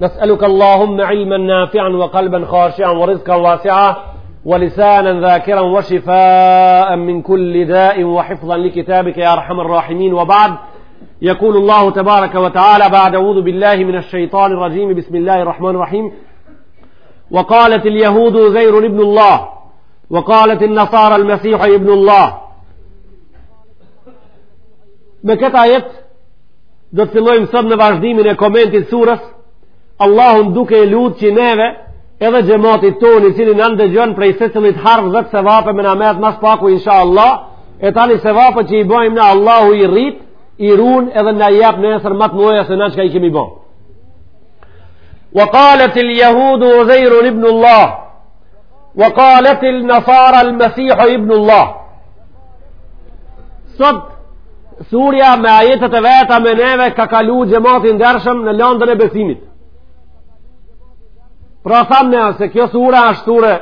نسألك اللهم علما نافعا وقلبا خاشعا ورزقا واسعا ولسانا ذاكرا وشفاء من كل داء وحفظا لكتابك يا أرحم الراحمين وبعد يقول الله تبارك وتعالى بعد أعوذ بالله من الشيطان الرجيم بسم الله الرحمن الرحيم وقالت اليهود زير ابن الله وقالت النصارى المسيح ابن الله بكت آيات do të fillojmë sot në vazhdimin e komentit surës Allahun duke e lutë që neve edhe xhematit tonë i cili na ndëgjon prej secilit harf dhe të sevape me na met mas paku insha Allah e tani sevapet që i bojmë na Allahu i rrit i run edhe na jep nesër ma të mdhaja se na çka i kemi bo wa kaletil jahudu Uzejrun ibn Allah wa kaletin nasara el mesihu ibn Allah sot surja me ajetet e veta me neve ka kalu xhemat i ndershëm në landën e besimit pra thamë ne se kjo sura është sure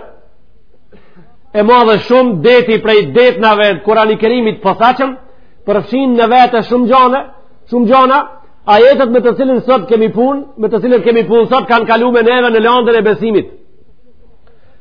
e madhe shumë deti prej detnave të Kurani Kerimit posaçëm përfshin në vete shumë gjona shumë gjona ajetet me të cilin sot kemi pun me të cilin kemi pun sot kanë kalu me neve në landën e besimit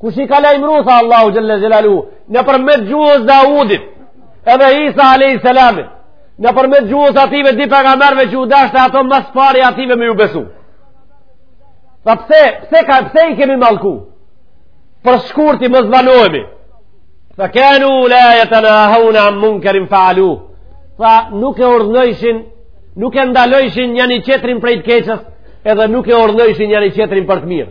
Kush i ka lajmëru tha Allahu xhel-le xhelaluhu, nëpërmjet gjuhës Daudit, edhe Isa alejhi selamit. Nëpërmjet gjuhës atyve dy pejgamberëve që u dashte ata më së pari atyve me ju besu. Tha pse, pse ka pse i kemi mallku? Por shkurt mos vanohemi. Tha kanu la yatanahuna an munkarin fa'aluh. Tha nuk e urdhnojshin, nuk e ndalojshin njani qetrin prej të keqës, edhe nuk e urdhnojshin njani qetrin për të mirë.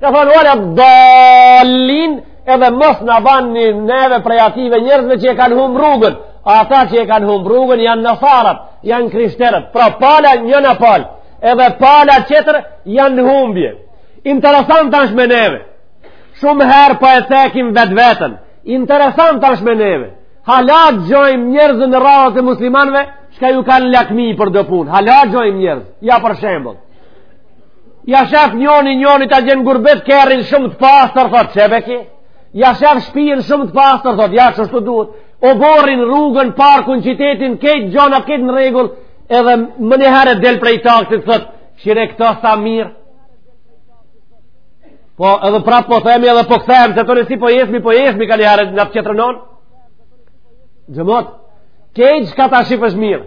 Ka thonë, ve led-dalin, edhe mos na ban neve prej atyve njerzve që e kanë hum rrugën. Ata që e kanë hum rrugën janë nasarat, janë krishterët. Pra pala njena palë, edhe pala qetër janë në humbje. Interesant është me neve. Shumë herë po e prekim vetveten. Interesant është me neve. Hala gjojmë njerz në radhët e muslimanve, çka ju kanë lakmi për do punë. Hala gjojmë njerz, ja për shembull. Ja shef njoni njoni ta gjen n'gurbet kerrin shumë të pastër thot qe veç ki. Ja shef shpijën shumë të pastër thot ja kështu duhet. Oborrin rrugën parkun qytetin kejt gjona kejt në rregull edhe menjëherë del prej taktit thot kqyre këto sa mirë. Po edhe prap po themi edhe po kthehem se tonë si po jesmi po jesmi kanë herë nga të qetrën anë. Xhemat, kejt çka ta shifsh mirë.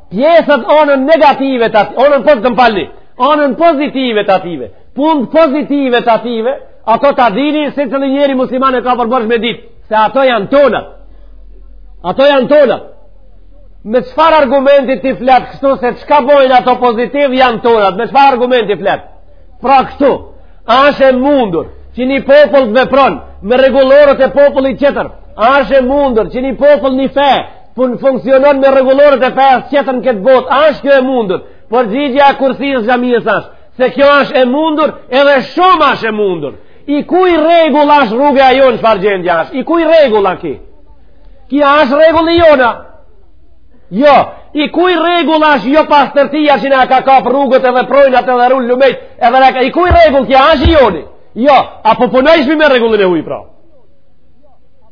pjesët anën negative të atyve, anën pozitive të më falni, anën pozitive të atyve, punët pozitive të atyve, ato ta dini secili njeri musliman e ka për borxh me dit, se ato janë tonat, ato janë tonat, me çfarë argumenti ti flet kështu se çka bojnë ato pozitiv janë tonat, me çfarë argumenti ti flet, pra kështu, asht e mundur, që një popull të vepron, me rregulloret e popullit qetër, asht e mundur, që një popull një feje, pun funksionon me rregulloret e pesës tjetër në këtë botë, a është kjo e mundur? Por gjith ajo e kursisë xhamisë është, se kjo është e mundur edhe shumë është e mundur. I kuj rregull është rruga jonë çfarë gjendje është? I kuj rregull a ki? Ki është rregull i joni? Jo, i kuj rregull është kjo papastërtia që na ka kapë rrugët edhe prrojnat edhe lumejt, edhe na ka, i kuj rregull ki është i joni? Jo, a po punojshmi me rregullin e huj pra?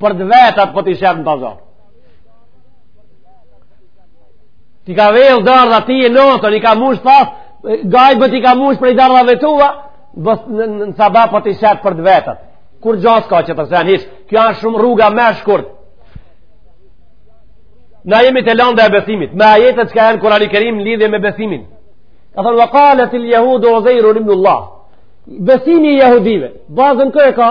për të vetat po t'i shet në pazar. Ti ka vjel dardhat e jetimit, i ka mush pas, gajë bët i ka mush prej dardhave tua, bes në, në, në sabah po t'i shet për të vetat. Kur gjasa ka që të sen, hish, kjo është shumë rruga ma shkurt. Na jemi te landa e besimit, me ajetet që ka në Kurani Kerim lidhje me besimin. Ka thënë, wa kalet il jehudu Uzejrun ibnullah. Besimi i jehudive, bazën ku e ka,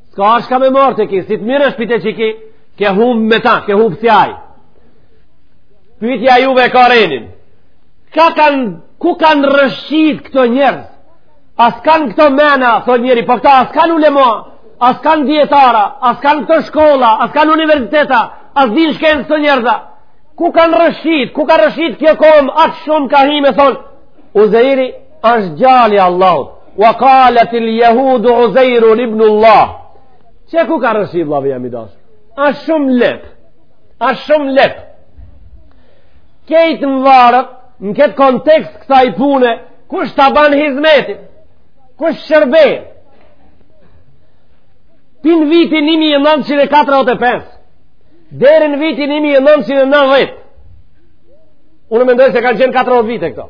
Çka është ka me marrë te ki, si të mirë e shpijet që ki, ke humb me ta, ke humb si aj. Pytja juve e ka renin. Ku kanë, ku kanë rëshqit këto njerëz? As kanë këto mena, thot njeri, po këta as kanë ulema, as kanë dijetara, as kanë këto shkolla, as kanë universiteta, as din shkencë këto njerëza. Ku kanë rëshqit, ku ka rëshqit ky kom, aq shumë ka hi me thonë, Uzejri është djali i Allahut. Wa qalet il jehudu Uzejrun ibnullah. Qe ku ka rrëshqit, blavi jam i dasë? A shumë lep. A shumë lep. Krejt mvaret, në këtë kontekst kësaj pune, kush ta ban hizmetin? Kush shërben? Pi n'vitin 1945, deri n'vitin 1990, unë mendoj se kanë qenë 40 vite këto.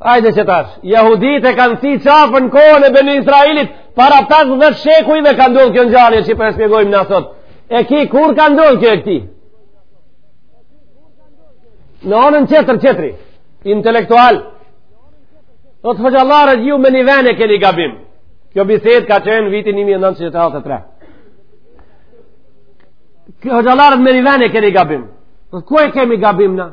Ajde qetash, jahudit e kanë si qafën, n'kohën e Beni Israelit, para 50 shekujve kanë ndodh kjo ngjarje që po e spjegojmë na sot. E ki kur ka ndodh kjo e këtij? Në anën tjetër, tjetri, intelektual, thotë hoxhallarët ju me një ven e keni gabim. Kjo bisedë ka qenë vitin 1973. Ju hoxhallarët me një ven e keni gabim. Po ku e kemi gabim na?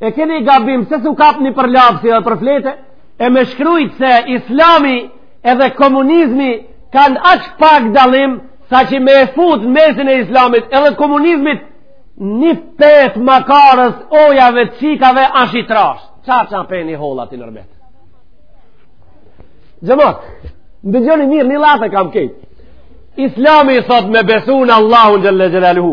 e keni gabim se s'u kap një për lapsi edhe për flete e me shkrujt se islami edhe komunizmi kanë aq pak dallim sa që me e fut në mesin e islamit edhe komunizmit një pe t'makarës t' ojave t'çikave asht i trash qaj peni i hollë, i nderuemi xhemat më dëgjoni mirë ni llaf e kam krejt islami thot me besu në Allahun xhele xhelaluhu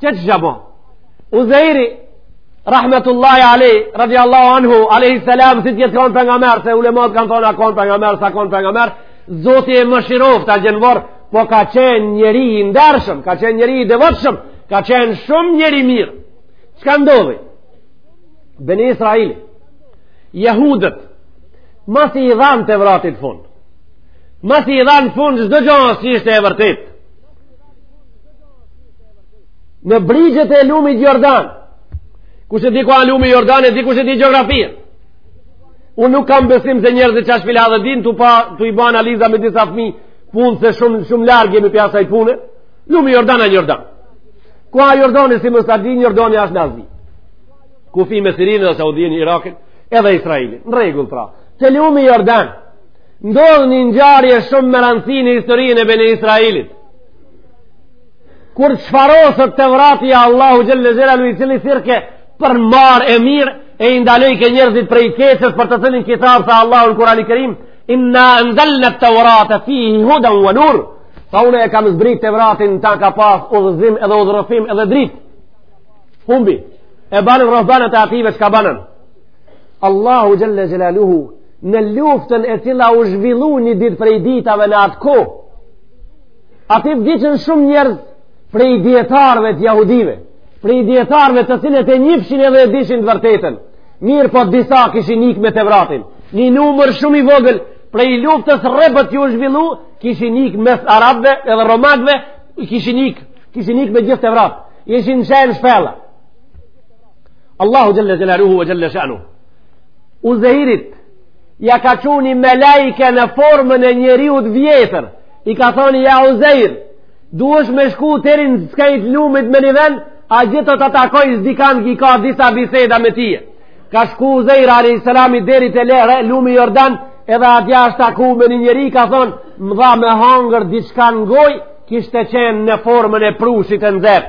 Që që gjabo? Uzejri, rahmetullahi alej, radiallahu anhu, alejhi salam, si t'jetë konë pejgamer, se ulemat kanë thonë a konë pejgamer, s'a konë pejgamer, Zoti e mëshiroftë atje n'vorr, po ka qenë njeri i ndershëm, ka qenë njeri i devotshëm, ka qenë shumë njeri mirë. Çka ndodhi? Beni Israeli, jehudët, masi i dhanë Tevratit fund, masi i dhanë fund çdo gjas që ishte e vërtetë, në brigjet e lumit Jordan. Kush e di ku është lumi Jordan e di kush e di gjeografinë. Unë nuk kam besim se njerëzit çash fila dhe din tu pa tu i bë analiza me disa fëmijë punë se shumë shumë larg jemi prej asaj pune. Lumi Jordan a n'Jordan. Ku a Jordani si mos ta din Jordani është n'Azi. Kufi me Sirinë dhe Saudinë, Irakin, edhe Izraelin. Në rregull pra. Te lumi Jordan. ndodhë një ngjarje shumë me rëndësi në historinë e Beni Israelit. Kur çfaroset Tevrati i Allahu xhelle xhelaluhu i cili thirrke për marë e mirë e i ndalojke njerëzit prej keqes për të thën n'kitab tha Allahu në Kurani Kerim inna enzelna tevrate fihi huden ve nur tha une e kam zbrit Tevratin në ta ka pas udhëzim edhe udhërrëfim edhe drit humbi e banën ruhbanët e ative çka banën Allahu xhelle xhelaluhu në luftën e cila u zhvillu një dit prej ditave në atë kohë aty vdiqën shumë njerëz prej dijetarve të jahudive prej dijetarve të cilët e njifshin edhe e dishin të vërtetën mirëpo disa kishin ikë me Tevratin një numër shumë i vogël prej luftës rreptë që u zhvillu kishin ikë mes arabve edhe romakve kishin ikë kishin ikë me gjithë Tevrat kishin qenë n'shpella Allahu xhelle xhelaluhu ve xhelle shanuhu Uzejrit ja ka çu ni melaike në formën e njeriut vjetër i ka thonë ja Uzejr duhesh me shku deri n'skaj t'lumit me një ven atje do ta takojsh dikan që ka disa biseda me tije ka shku Uzejr alejhi salam deri te lumi Jordan edhe atje është taku me një njeri ka thon më dha me hangër diçka n'gojë kishte qenë në formën e prushit e nxehtë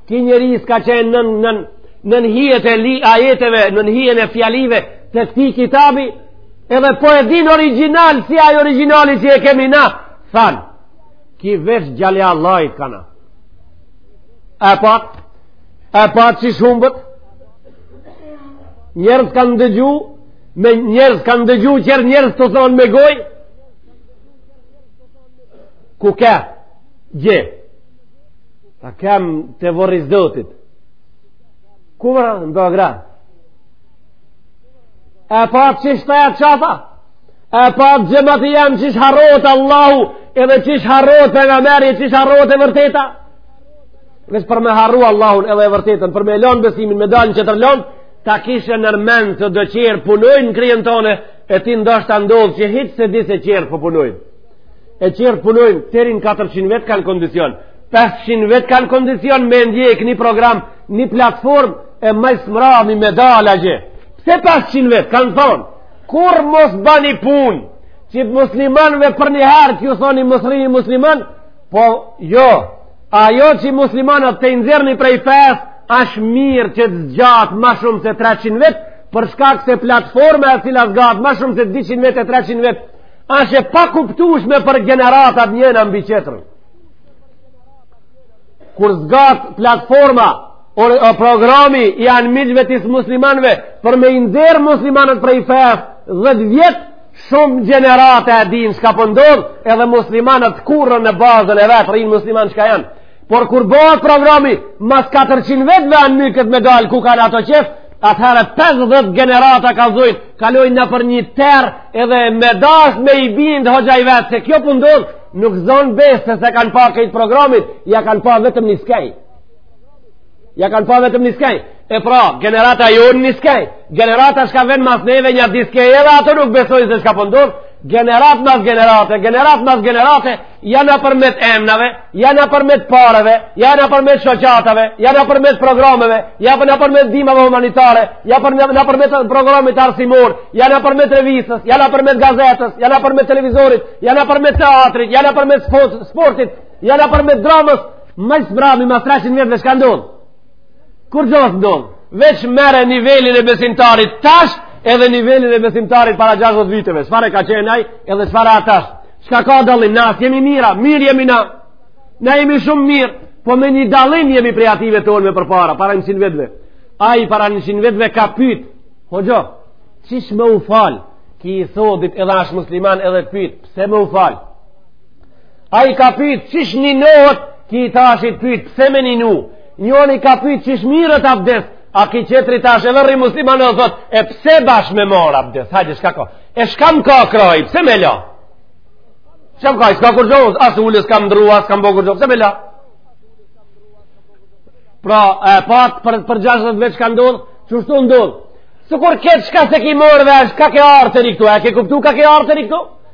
Ky njeri s'ka qenë nën, nën, nën hijet e ajeteve, nën hijen e fjalive të këtij kitabi, edhe po e din origjinal, si ai origjinali që e kemi na, than, ky veç djali i Allahit kana. A e patë, a e patë qysh humbet, njerëz kanë dëgju, me njerëz kanë dëgju, qërë njerëz të thonë me goj, ku ke, gje, Ta kem te vorri Zotit. Ku vërra në Beograd? E pa qysh e qafa? E pa gjëmat janë qysh harrohet Allahu edhe qysh harrohet pejgameri qysh harrohet e vërteta? Veç për me harru Allahun edhe e vërtetën, për me lonë besimin, me dalë në qetër onë, ta kishe nërmen te do qerë punojnë në kryen tone, e ti ndoshta ndodh që hiç s'e di se qerët po punojnë. e qerët punojnë deri në 400 vjet kanë kondicion 500 vjet kanë kondicion me ndjek një program një platformë e maj smrami me dalë atje pse 500 vjet kanë thonë kurrë mos bani punë që muslimanve përnjëherë t'ju thoni mos rrini musliman po jo ajo që muslimanët t'i nxirrni prej fes ashtë mirë që të zgjatë ma shumë se 300 vjet për shkak se platforma e cila zgatë ma shumë se 200 vjet e 300 vjet Asht e pakuptushme për gjeneratat njëna mbi qetrën kur zgat platforma o, o programi i anmiqve të muslimanëve për me i nxjerr muslimanët prej fes 10 vjet shumë gjenerata e din çka po ndodh edhe muslimanët kurrën në bazën e vet rrin musliman çka janë Por kur bëhet programi, mas 400 vjetve anmiqtë me dalë ku kanë ato qef, atëherë 50 gjenerata ka zujnë, kalojnë nëpër një terr edhe me dasht me i bindë hoxha i vet, se kjo po ndodh po nuk zonë besë se s'e kanë pa krejt programin, ja kanë pa vetëm një skej. Ja kanë pa vetëm një skej. E pra, gjenerata jonë një skej. Gjenerata çka vjen mas neve nja dy skej edhe ato nuk besojnë se çka po ndodh, po gjeneratë mas gjenerate, gjeneratë mas gjenerate, ja nëpërmjet emnave, ja nëpërmjet pareve, ja nëpërmjet shoqatave, ja nëpërmjet programeve, ja nëpërmjet ndihmave humanitare, ja nëpërmjet programit arsimor, ja nëpërmjet revistës, ja nëpërmjet gazetës, ja nëpërmjet televizorit, ja nëpërmjet teatrit, ja nëpërmjet sportit, ja nëpërmjet dramës, maj smrami, mas 300 vjetve çka ndodh. Kurgjo s'ndodh. Veç merre nivelin e besimtarit tash edhe nivelin e besimtarit para 60 viteve. Çfarë ka qen aj edhe çfarë a tash. Çka ka dallim? Na, jemi mira, mirë jemi na. Na jemi shumë mirë, po me një dallim jemi prej atyve tonë më përpara, para 100 vjetve. Ai para 100 vjetve ka pytë. Hoxho, qysh me u falë? Ky i sodit edhe ashtë musliman edhe pytë. Pse me u falë? Ai ka pytë qysh ninohet, ky i tashit pytë pse me ninu. Njëni ka pytë qysh mirret abdes, a ky qetri tash edhe rri musliman e thot, e pse bash me marrë abdes, hajde çka ka. E çka më ka krahi, pse me la? Çka më ka, s'ka kurgjo, as ullë, s'kam ndru, as s'kam bo kurgjo, pse me la? Pra, e patë për, për 60 vjet çka ndodh, qeshtu ndodh, Sikur këtë çka s'e ki marrë vesh ka ke ardhë deri këtu, e ke kuptu ka ke ardhë deri këtu?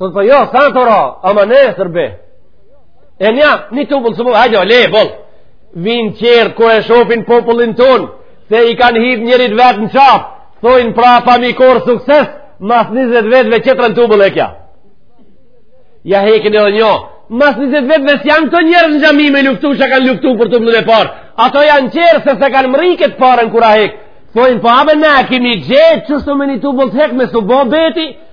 Thotë po jo, sa të ra, ama ne e sërbe. E nja, një të upullë, së po, hajdo, le, bol. Vinë qërë, kur e shohin popullin tonë, se i kanë hy njerit vet në qafë, thojnë prap e kemi korr sukses, mas 20 vjetëve tjetrën tullë e kja. Ja hekin edhe njo, mas 20 vjetëve s'janë të njërë në xhami me luftu, që kanë luftu për tullën e parë. Ato janë qërë se s'e kanë mërri këtë parën kur e hekë. Thojnë pa po, me ne, kemi gjetë, që se me një tullë të hekë me së bo beti,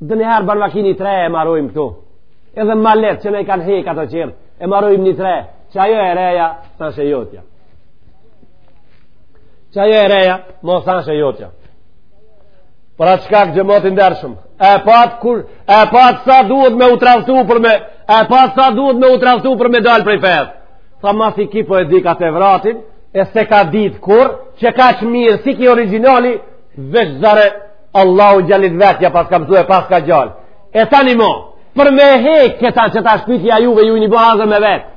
Dhe njëherë bërë makini tre e marojmë këtë. Edhe ma letë që ne i kanë hekë ato qërë, e marojmë një tre, që ajo e reja, s'asht e jotja. Që ajo e reja, mo s'asht e jotja. Për atë shkak, që xhemati ndershëm, e patë kur, e patë sa duhet me u traftu për me, e patë sa duhet me u rastu për me dalë prej fesë. Tha mas i kipo e dika të vratin, e s'e ka ditë kur, qe kaq mirë, si ky origjinali, veç zare, Allahu xhahilit vetë ja paska mësu e paska gjallë. E tani mo, për me hekë këta që ta shpitja juve ju një bohazër me vetë.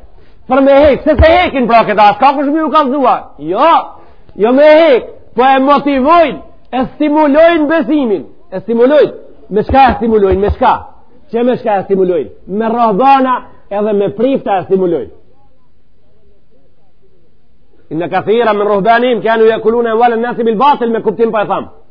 Për me hekë, se s'e hekin pra këta, s'ka kush me ju kallzu. Jo, jo me hekë, po e motivojnë, e stimulojnë besimin. E stimulojnë, me çka e stimulojnë, me çka. Qe me çka e stimulojnë, me ruhbana edhe me prifta e stimulojnë. Inne kethira me ruhbani, kanu jekulune emvalen nasi bil batil me kuptim po e thamë.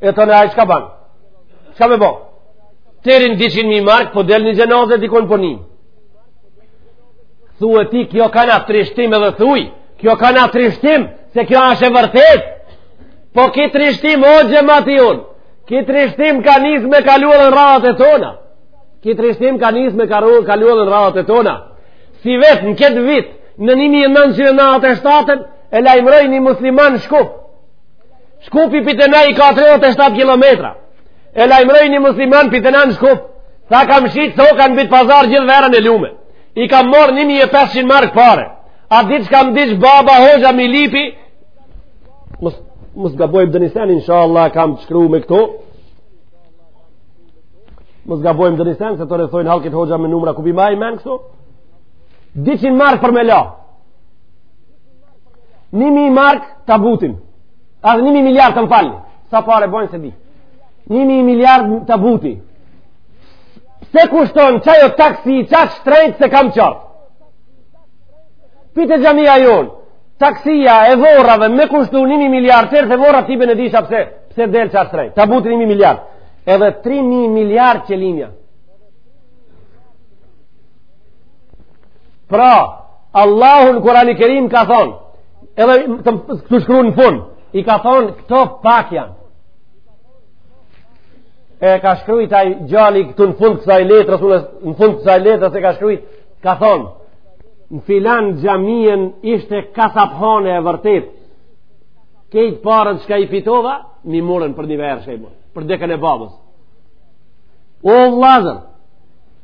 E tanë aj çka ban? Çka me bo? Terin 200.000 mark, po del një xhenaze diku për një. Thue ti, kjo ka nja trishtim edhe thuj, kjo ka nja trishtim, se kjo asht e vërtetë. Po ky trishtim, o xhemati jonë, ky trishtim ka nisë me kalu edhe në radhët e tona. Ky trishtim ka nisë me kalu edhe në radhët e tona. Sivjet në këtë vit, në 1997 e lajmëroi një musliman në Shkup, Shkupi pite në i ka 37 km. E lajmëroi një musliman pite në në Shkup. Tha kam shit soka n'Bit Pazar gjithë verën e lume. I kam marrë 1500 markë pare. A di çka m'diç baba hoxha mi lipi. Mos gaboj për dënisen, inshallah i kam të shkrume këto. Mos gaboj për dënisen, se të rrethojnë hallkit hoxha me numra ku i maj men këto. Ditë që në markë për me la. Nimi mark tabutin. A dhe nimi miliard, të më falë. Sa pare bojnë s'e di. Nimi miliard tabuti. Pse kushton qajo taksi qaq shtrejt s'e kam qartë. Pite xhamia jonë. Taksia e vorrave me kushtu nimi miliard tërë te vorret tybe në disha pse. Pse del qaq shtrejt. Tabutin nimi miliard. Edhe 3.000 miliard që linja. Pra, Allahu në Kurani Kerim ka thonë, edhe këtu, të shkru në fund, i ka thonë këto pak janë. E ka shkrujt ai djali këtu në fund kësaj letrë, në fund kësaj letrës e ka shkrujt, ka thonë, në filan xhamien ishte kasaphane e vërtet, krejt paret çka i fitova, m'i murën për një verë, për dekën e babës. O vllazën,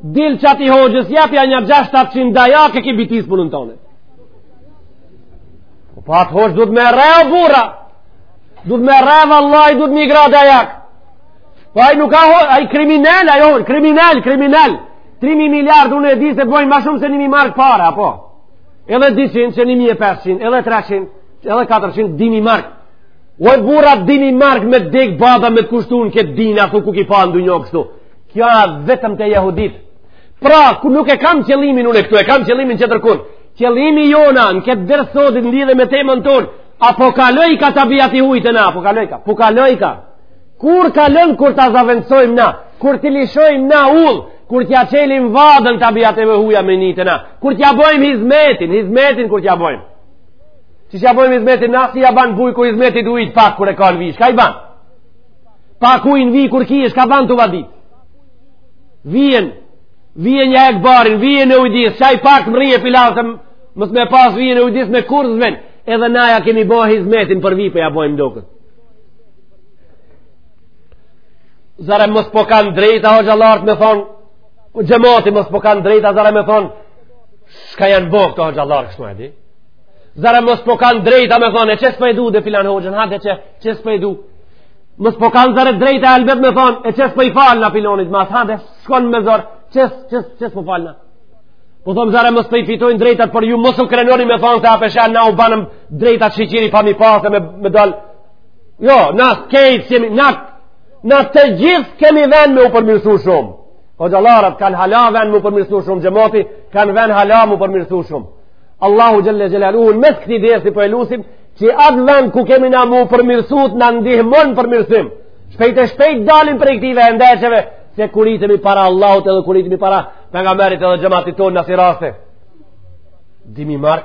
Dil qati hoxhës jepja një gjashtë shtatëqind dajak e ki bitis punën tonë. Po pra atë hoxhë duhet me rreh o burra. Duhet me rreh vallahi duhet m'i gra dajak. Po ai nuk a hoxhë, ai a kriminel, ai hoxhë, kriminel, kriminel. 3.000 miliard unë e di se bojnë ma shumë se 1.000 markë para, po. Edhe 200, që 1.500, edhe 300, edhe 400, 2.000 markë. O burra 2.000 markë me dek baba me kushtu në këtë din, thu ku ki pa ndonjë kështu. Kjo a vetëm te jahudit. Pra, po nuk e kam qëllimin unë këtu, e kam qëllimin tjetërkun. Qëllimi jona në këtë ders sodit në lidhe me temën tonë, a po kalojka tabiati i hujt në na, a po kalojka, po kalojka. Kur kalon kur ta zavendësojmë na, kur t'i lishojmë na udhë, kur t'ja çelim vadën tabiateve t'huja me hi te na, kur t'ja bojmë hizmetin, hizmetin kur t'ja bojmë. Qysh ja bojmë hizmetin na, si ja banë bujku hizmet ujit pak kur e ka në vishë, ka i banë? Pak uj në vijë kur kishte ka banë tu vadit. Vijen, vijen ja krrabin, vijen e ujdisë, ai pak me mrri pi lajtëm, mos me pasë vijen e ujdisë me kurrë s'vjen, edhe na ja kemi bo hizmetin për vijë po ja bojmë dokët. Zare mos po kanë drejta, hoxhallarët me thonë, xhemati mos po kanë drejta, zare me thonë, çka janë bo këto hoxhallarë kështu e di? Zare mos po kanë drejta me thonë, e që s'po e du edhe filan hoxhën, hajde që, që s'po e du. Mos po kanë zare drejta helbet me thonë, e që s'po i falen filanit mas, hajde shko me zorë, që s', që s', që s'po falen. Po thonë zare mos po i fitojnë drejta, por ju mos u krenoni me thonë se pasha na u banëm drejta që qiri pa mi pasë me, me dalë. Jo, na krejt jemi, na, na të gjithë kemi ven me u përmirësu shumë. Hoxhallarët kanë hala ven me u përmirësu shumë, xhemati kanë ven hala me u përmirësu shumë. Allahu Xhelle Xhelaluhu nëmes këti dersi po e lusim që atë vend ku kemi na mu përmirsu t'na ndihmon përmirsim shpejt e shpejt dalin prej këtyne ndeçeve se kuritemi para Allahut edhe kuritemi para Pejgamberit edhe xhematit tonë n'ksi raste dy mijë mark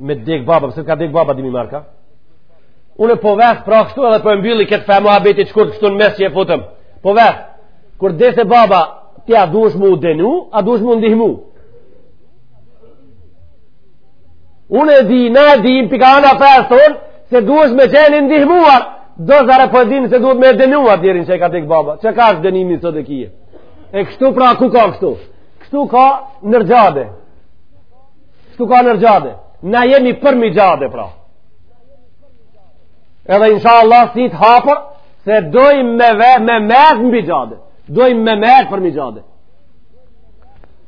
me dek baba pse ka dek baba dy mijë mark ha? unë po ves pra kështu edhe po mbylli këtë far muhabeti qe kështu në mes që e futëm po ves kur des baba ti a dush mu denu a dush mu ndihmu Unë e di, na e dimë, në pika anë apërë thonë, se duesh me qenë ndihmuar, do zare po e dinë se duhet me e denuar njerin që e ka të këbaba, çka është denimi sot e kije. E kështu pra, ku ka kështu? Kështu ka nër xhade. Kështu ka nër xhade. Na jemi përmi xhade, pra. Edhe insha Allah si të hapër, se dojmë me, me mërë mbi xhade. Dojmë me mërë përmi xhade.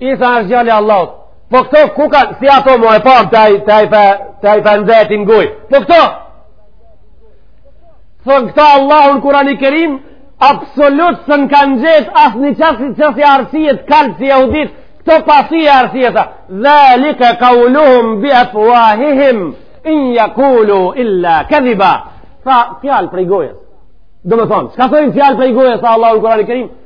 Isa është djalë i Allahut. Po këto ku kanë si ato më e pa të ai të ai pa të ai pa ndetin goj. Po këto. Po këto Allahu n'Kurani Kerim absolut së në kanë gjithë asnjë qasë që si arsijet, kalë si jahudit, këto pasi e arsijet, dhalike kauluhum bi efuahihim, in jakulu illa kedhiba, tha fjalë prej gojës. Domethonë, çka thojnë fjalë prej gojës, tha Allahu në Kurani Kerim,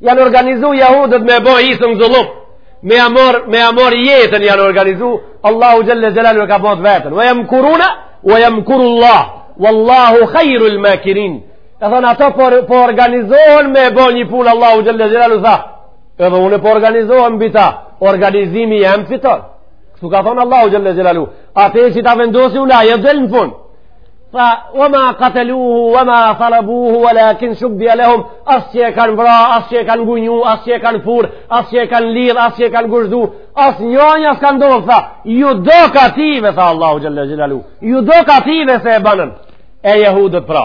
janë organizu jahudët me bo Isën zullum me ja marr, me ja marr jetën janë organizu Allahu xhelle xhelaluhu e ka bo t'veten wa jamkuruna wa jamkurullah wallahu khajrul makirin e thonë ato po, po organizohen me bo një punë Allahu xhelle xhelaluhu tha edhe unë po organizohem mbi ta organizimi jem fiton kështu ka thonë Allahu xhelle xhelaluhu atë që ta vendosi unë ajo del në fund Tha, wa ma kateluhu, wa ma salabuhu, wa lakin shubbihe lehum, as që e kanë vra, as që e kanë gunju, as që e kanë fur, as që e kanë lidh, as që e kanë gozhdu, asnjënja s'ka ndodh, tha, ju dok atyve, tha Allahu xhelle xhelaluhu, ju dok atyve se e banën, e jehudët pra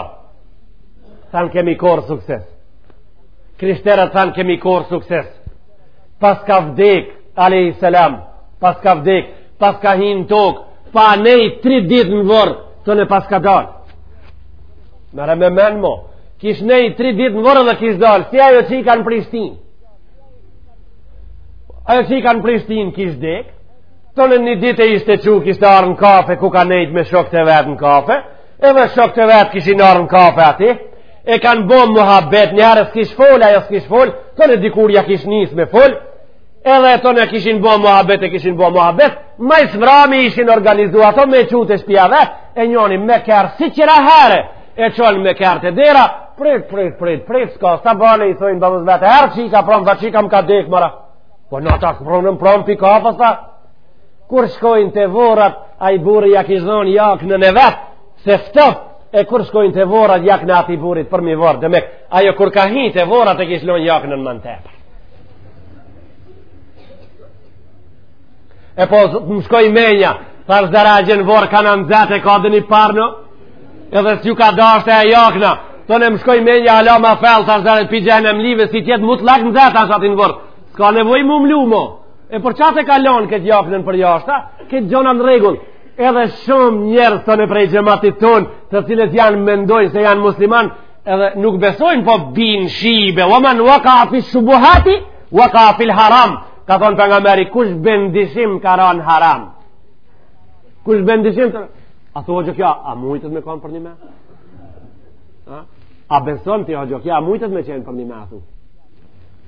thanë kemi korrë sukses. Krishterët thanë kemi korrë sukses. Paska vdek, a.s. Paska vdek, paska hi n'tokë, pa nejt tri dit në vorr tonë paska dal merre me men mo kish nejt tri dit në vorr edhe kish dal si ajo çika n'Prishtinë ajo çika n'Prishtinë kish dek tonë një ditë ishte çu kishte ardh në kafe ku ka nejt me shokt e vet në kafe edhe shokt e vet kishin ardh në kafe aty e kanë bo muhabet njëherë s'kish fol ajo s'kish fol tonë dikur ja kish nis me fol edhe tonë e kishin bo muhabet, e kishin bo muhabet, ma s'mrami ishin organizu ato me çu te shpia vet, e njoni me kerr si qëra herë, e çon me kerr te dera, prit, prit, prit, prit, s'ka, sa bërë i thojnë babës vet, erdh çika promë, dhe çika më ka dek mëra, po në ta së prunën, promë pi ka, po sa, kur shkojnë te vorrat, ai burrë ja kish dhonë jaknën e vet, se ftoft, e kur shkojnë te vorrat, jakna atij burrit përmi vorr, demek, ajo kur ka hi te vorrat e kish lonë jaknën E po, më shkoi menja, thash dhe rajën vorr ka nxetë, ka dhe një parë në, edhe s'ju ka dasht jakna, thonë më shkoi menja, hala ma fell, thash dhe rajën pijë e në mlive, si t'jetë mutllak nxetë, ashtë aty n'vorr, s'ka nevojë m'u mlu mo, e për qatë e ka lonë këtë jaknën përjashta, këto gjona në rregull, edhe shumë njerëz edhe prej xhematit tonë, të cilët janë mendojnë se janë musliman, edhe nuk besojnë po bin n'shybhe o man waka fi shubuhati waka fil haram ka thonë pejgamberi kush bjen n'dyshim ka ranë n'haram kush bjen n'dyshim tha a thua që kja a mujtët me kanë përnime a, a beson tha jo kja a mujtët me qenë përnime a thu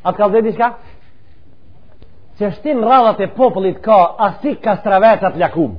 a të ka dhe diçka që shtin n'radhët e popullit ka asi kastraveca t'lakum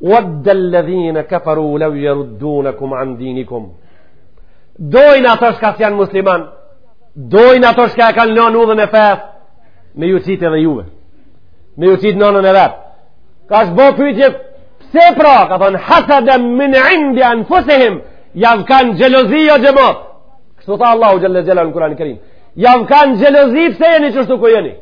wadda alladhina kafaru law yaruddunakum an dinikum dojnë ato shka s'janë musliman dojnë ato shka e kanë lënë udhën e fesë me ju qitë edhe juve me ju qitë n'onën e vet ka është bo pytje pse pra ka thonë hasaden min indi anfusihim jav kanë xhelozi o xhemat kështu tha Allahu xhele xhela në Kurani Kerim jav kanë xhelozi pse jeni qështu ku jeni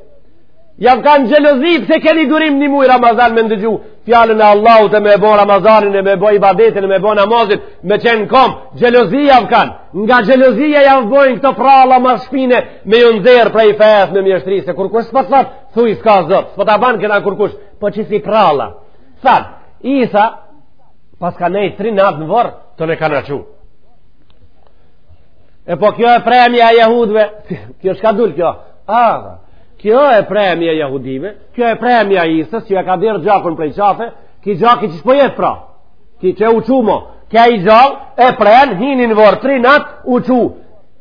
Jav kanë xhelozi pse keni durim në muaj Ramazan me ndëgju fjalën e Allahut e me bo Ramazanin e me bo ibadetin e me bo namazin me qenë n'kom xhelozi jav kanë nga xhelozia jav bojnë këto pralla mas shpine me ju nxjerr prej fesë me mjeshtri se kurkush s'po t'thot thuj s'ka zot s'po ta ban këta kurkush po qisi pralla thot Isa paska nejt tri natë në vorr tane kanka çu E po kjo e premja e jahudve, kjo shka dul kjo, a, kjo e premja e jahudive, kjo e premja e Isës, kjo e ka derdh gjakun prej qafe, ki gjaki ç'po jet pra, ki që u çu mo, kja i gjall, e pren, hini n'vorr, tri nat, u çu,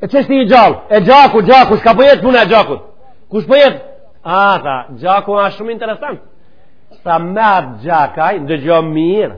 e qe osht i gjall, e gjaku, gjaku, shka po jet puna e gjakut, kush po jet, a, tha, gjaku asht shumë interesant, sa me atë gjak aj, ndëgjo mirë,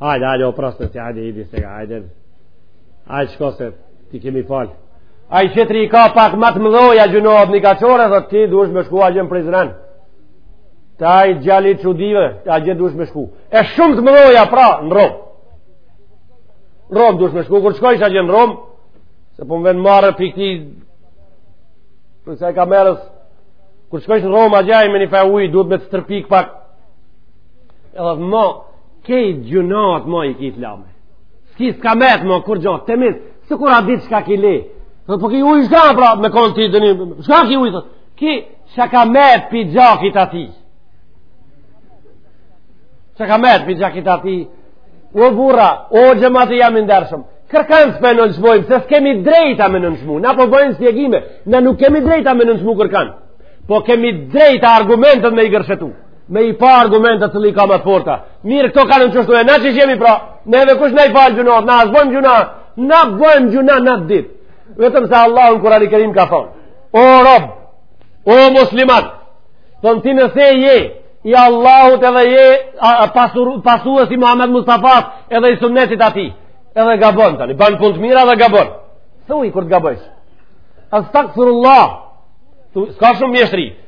Hajde, hajde, o prasë të hajde, i disë të ka, hajde. Hajde, shko se t'i kemi falë. Ai tjetri i ka pak ma të mëdhoja gjynahet një kaqore, dhe ti duhesh me shku atje në Prizren. Ta a i gjallit që dive, ta a gjënë duhesh me shku. E shumë të mëdhoja pra në Romë. Në Romë duhesh me shku, kur shkojsh atje në Romë, se po më vjen marre për këti, përse e ka merës, kur shkojsh në Romë qaj me një far ujë, duhet me të stërpik pak, Edhe më krejt gjunat më i ki t'lame. S'ki s'ka met më kurgja të mirë, sikur at ditë shka ki le. Dhe po ky ujë shka pra me konë ti dëni, shka ky ujë thot? Ki shka ka met pi gjakit ati. Shka ka met pi gjakit ati. O burra, o xhemat jem i ndershëm. Kërkan s'pe nënçmojmë, se s'kemi drejta me nënçmu. Na po bojmë shpjegime, na nuk kemi drejta me nënçmu kërkan. Po kemi drejta argumentet me i gërshetu. Me i pa argumentet cili i ka ma forta. Mirë, këto kanë qështu e na që jemi pra, neve kush na i fal gjunat, na është bojmë gjunat, na bojmë gjunat në dit. Vetëm se Allahu në Kurani Kerim ka thonë, o rob, o musliman, thonë ti nëse je i Allahut edhe je pasues i Muhammed Mustafa edhe i sunnetit t'tij, edhe gabon tani, ban punë të mira dhe gabon. Thuj, kur të gabojsh. Estagfirullah, s'ka shumë mjeshtri,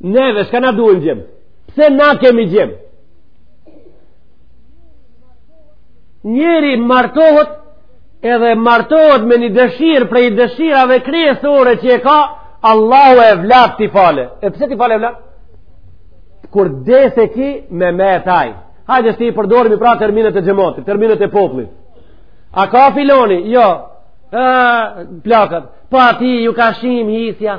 Neve, shka na duhen gjem? Pse na kemi gjem? Njeri martohet edhe martohet me një dëshirë prej dëshirave kryesore që e ka, Allahu evlad t'i fale. E pse t'i fale evlad? Kur dese ki me me taj. Hajde shti i përdorimi pra terminet e xhematit, terminet e popullit. A ka filani? Jo. E, plakat. Pa po atij ju ka shim hisja.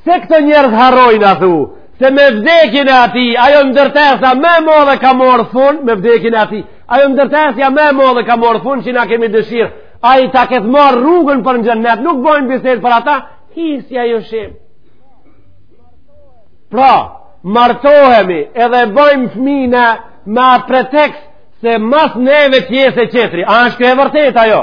Pse këto njerëz harrojnë athu se me vdekjen e ati ajo ndërtesa më e madhe ka marr fund me vdekjen e ati ajo ndërtesa më e madhe ka marr fund që na kemi dëshirë ai ta ketë marr rrugën për xhennet nuk bëjnë bisedë për ata hisja ju shim pra martohemi edhe bëjmë fëmi na me pretekst se mas neve t'jese qetri a është kjo e vërtet a jo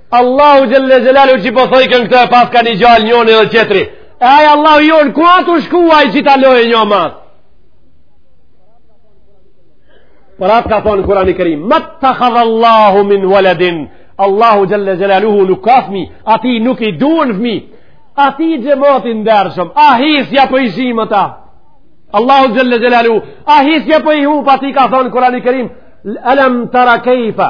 Allahu xhelle xhelaluhu që po thojkën këto e paskan gjallë njoni dhe qetri. E ai Allahu jonë, ku atë u shkua ai që ta lojë një mas? Për atë ka thonë Kurani Kerim, ma tekhadha Allahu min waladin, Allahu xhelle xhelaluhu nuk ka fmi, atij nuk i duhen fmi, atij xhemat i ndershëm, a hisja po i shimet a. Allahu xhelle xhelaluhu, a hisja po i hup, atij ka thonë Kurani Kerim, alam tara kejfa,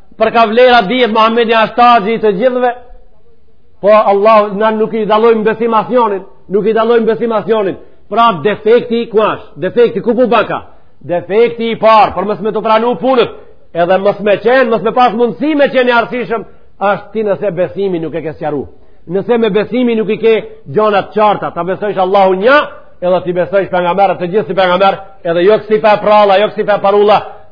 për ka vlera dihet Muhammedi asht ai i të gjithëve po Allahu na nuk i dallojmë besim asnjonin nuk i dallojmë besim asnjonin pra defekti ku asht defekti ku po bahka defekti i par për mos me t'u pranu punët edhe mos me qenë mos me pas mundësi me qenë i arsyeshëm ashtë ti nëse besimin nuk e ke sqaru nëse me besimin nuk i ke gjonat qarta ta besojsh Allahun nja edhe t'i besojsh pejgamberët të gjithë si pejgamberë edhe jo kësi përralla jo kësi për parulla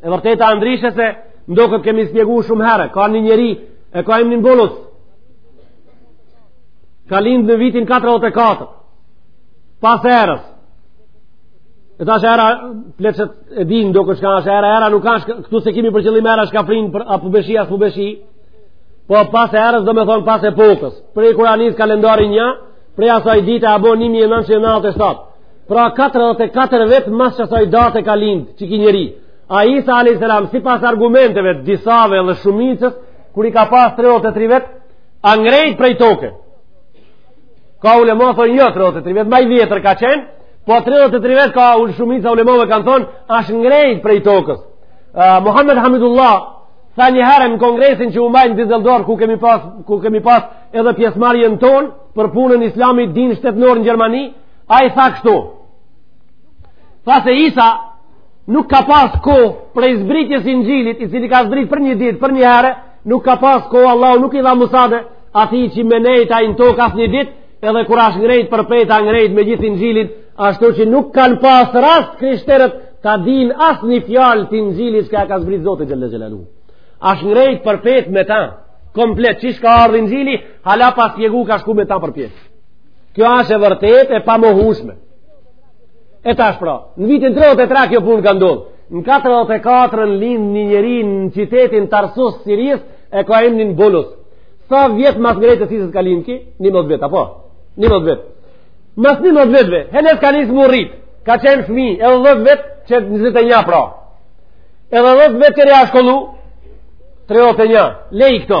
E vërteta a ndryshe se ndo këtë kemi spjegu shumë herë, ka një njeri e ka emnin Bulus. Ka lindë në vitin 44, pas erës. E tash era, pleqët e din, ndo këtë shka asht era, era nuk ka shka, këtu s'e kemi për qëllim era shka fryn, për, a pubeshi, a pubeshi, po pas erës domethonë pas epokës. Prej kur a nis kalendari një, prej asaj dite a bo 1997. Pra 44 vjet mas asaj date ka lind qiky njeri. A Isa alayhis salam sipas argumenteve të disave dhe shumicës kur i ka pas 33 vjet, a ngrejt prej toke. Ka ulema thonë jo 33 vjet, më i vjetër ka qenë, po 33 vjet ka ul shumica ulemave kanë thonë asht ngrejt prej tokës. Uh, Muhammed Hamidullah tha një herë në kongresin që u mbajt në Dizeldorf ku kemi pas ku kemi pas edhe pjesëmarrjen tonë për punën e islamit din shtetnor në Gjermani Ai tha kështu, tha se Isa nuk ka pas kohë prej zbritjes Inxhilit, i cili ka zbrit për një ditë, për një herë, nuk ka pas kohë, Allahu nuk i dha musade, atij që me nejt ai në tokë as një ditë, edhe kur ashtë ngrejt përpjetë a ngrejt me gjithë Inxhilin, ashtu që nuk kanë pas rast krishterët ta din asnjë fjalë të Inxhilit që ka zbrit Zoti xhele xhelaluhu. Ashtë ngrejt përpjetë me ta, komplet, qysh ka ardhë Inxhili, hala pa spjegu ka shku me ta përpjetë. Kjo asht e vërtetë e pamohushme. E tash pra, në vitin 33 kjo punë ka ndodhë. Në 44-n lind një njeri në qitetin Tarsus Sirisë e ka emnin Bulus. Sa vjetë mas ngrejtjes Isës ka lindë ky? Njimdhet vjet, apo? Njimdhet vjet. Mas njimdhet vjetëve, hene s'ka nisë me u rritë, ka qenë fëmi, edhe dhetë vjet qe njëzet e një pra. Edhe dhetë vjet deri a shkollu, 31, leji këto.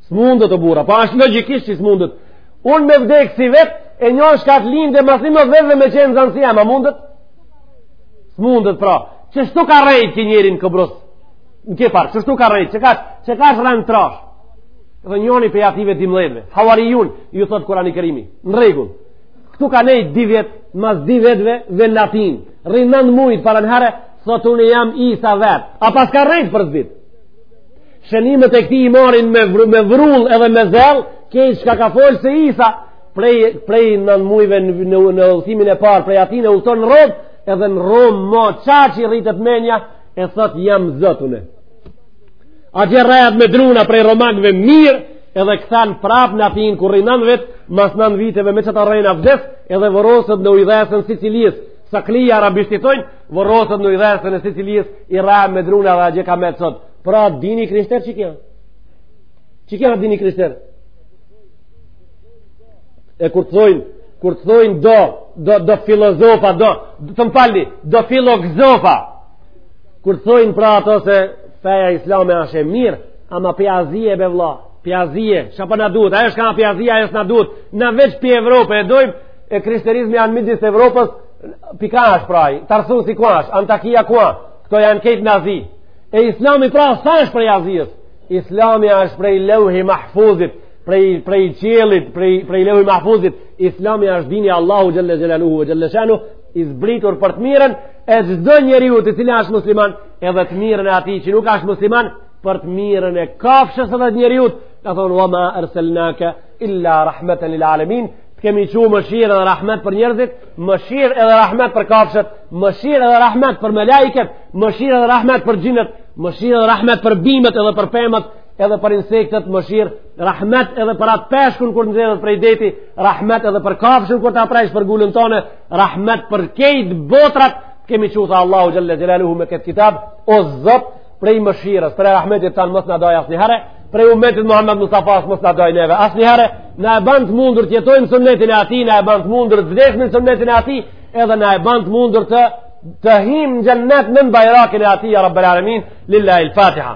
S'mundët o burra, pa po është logjikisht që s'mundët. Unë me vdekë sivjet, e njëri shka të lindë mas njimdhet vjet me qenë nxansi jem, a mundët? S'mundët pra, qeshtu ka rrejtë qiky njeri n'Kibris? Në Qipër, qeshtu ka rrejtë, që ka, që ka rrenë trashë? Dhe njëri prej atyne dymdhetve, havarijun, ju thotë Kurani Kerimi, në rregull, këtu ka nejtë dy vjet, mas dy vjetëve, del në Athinë, rri nan muj t'parën herë, thotë unë jam Isa vetë, a paska rrejtë për zbitë? shënimet e këtij i marrin me, vru, me vrull edhe me zell krejt shka ka folë se Isa prej, prej nan mujve në, në, në udhëtimin e parë prej Athine udhëton në Romë edhe në Romë ma qaq i rritët menja e thot jam Zot une atje rrehet me druna prej romakve mirë edhe këthan prap në Athinë ku rri nan vjet mas nan viteve me qeta rrena vdes edhe vorrosët në ujdhesën e Sicilisë Saklija arabisht i thojnë varrosët në ujdhesën e Sicilijës, i ramë me druna dhe gjer ka me sot. Pra, dini krishter qe ky a? Qe ky a dini krishter? E kur të thojnë, kur të thojnë do, do, do filozofa, do, do të mpaldi, do filozofa. Kur të thojnë pra ato se feja islame asht e mirë, ama pej Azije be vlla, pej Azije, çka po na duhet, ajo çka pej Azije, ajo çka na duhet, ne veç pej Evrope dojmë, e krishterizmi a në midis Evropës, Pika është pra, Tarsusi ku është, Antakia ku është, këto janë kejt në Azi. E islami pra sa është prej Azijës? Islami është prej levhi mahfudhit, prej, prej qiellit, prej, prej levhi mahfudhit. Islami është dini Allahut xhelle xhelaluhu e xhelle shanuhu, i zbritur për të mirën e çdo njeriut i cili është musliman, edhe të mirën e atij që nuk është musliman, për të mirën e kafshës edhe njeriut, ka thanë, wa ma erselnake, illa rahmatan lil alamin të kemi çu mëshirë edhe rahmet për njerëzit mëshirë edhe rahmet për kafshët mëshirë edhe rahmet për melaiket mëshirë edhe rahmet për xhinët mëshirë edhe rahmet për bimët edhe për pemët edhe për insektet mëshirë rahmet edhe për atë peshkun kur nxehet prej deti rahmet edhe për kafshën kur ta prejsh për gjellën tonë rahmet për kejt botrat të kemi çu tha Allahu Xhelle Xhelaluhu me këtë kitab o Zot prej mëshirës, prej rahmetit tand mos na daj asnjëherë, prej umetit Muhammed Mustafas mos na daj neve asnjëherë, na e ban të mundur të jetojmë sunnetin e atij, na e ban të mundur të vdesim në sunnetin e atij, edhe na e ban të mundur të të him në xhennet nën bajrakin e atij, ja rabbel alemin, lillahil fatiha.